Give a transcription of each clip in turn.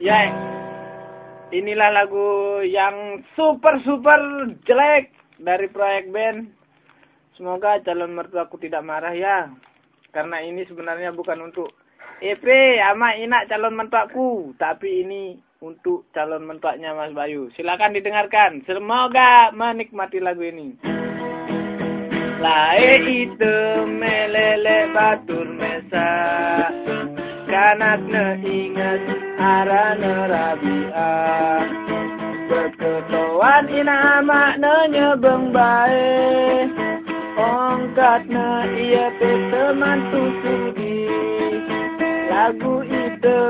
Ya, inilah lagu yang super super jelek dari proyek band. Semoga calon mertuaku tidak marah ya. Karena ini sebenarnya bukan untuk EP ama inak calon mentuaku, tapi ini untuk calon mentuaknya Mas Bayu. Silakan didengarkan. Semoga menikmati lagu ini. Lae itu melele batur mesa kanak ne ingat arana Berketuan ina makna nyebeng bae. Ongkat ne iya pe teman sudi Lagu itu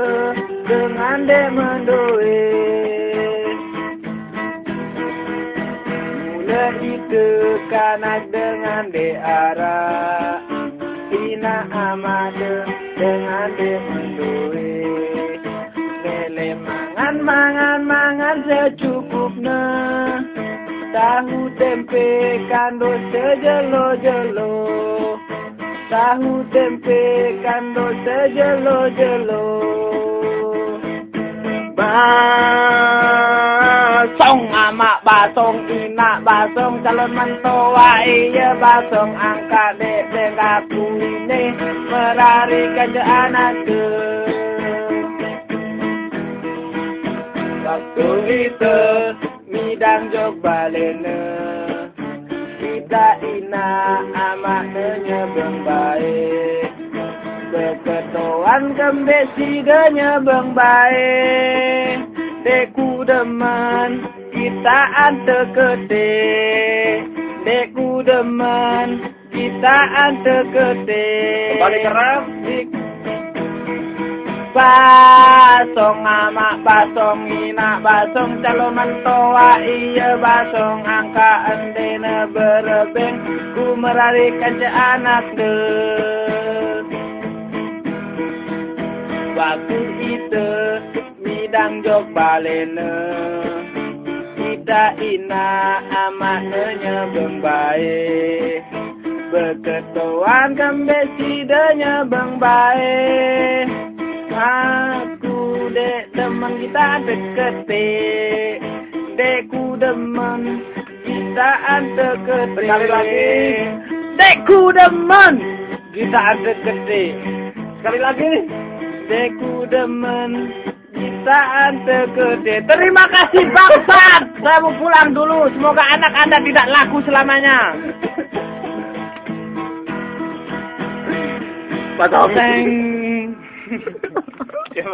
dengan de mendoe. Mula itu kanak dengan de arah Ina amade dengan demendue Lele mangan mangan mangan secukupnya Tahu tempe kando sejelo jelo Tahu tempe kando sejelo jelo Basong amak basong inak basong calon mentua iya basong angka dek dek aku ini merari ke Itu midang jok balene. Kita ina amak nyebeng baik Beketuan kembesi nyebeng baik Deku demen kita ante kete. Deku demen kita ante kete. Kembali keras. Basong amak basong ina basong calon mentoa iya basong angka endene berebeng ku merarikan ce anak de. Waktu itu midang jok balene kita ina amaknya bembae Beketuan kembesi denya bang bae Aku dek teman kita dekete Dekku demen kita dekete Sekali lagi. Dekku demen kita dekete Sekali lagi. Dekku demen kita dekete Terima kasih bangsat Saya mau pulang dulu Semoga anak anda tidak laku selamanya Pak Tommy. Teng. yeah,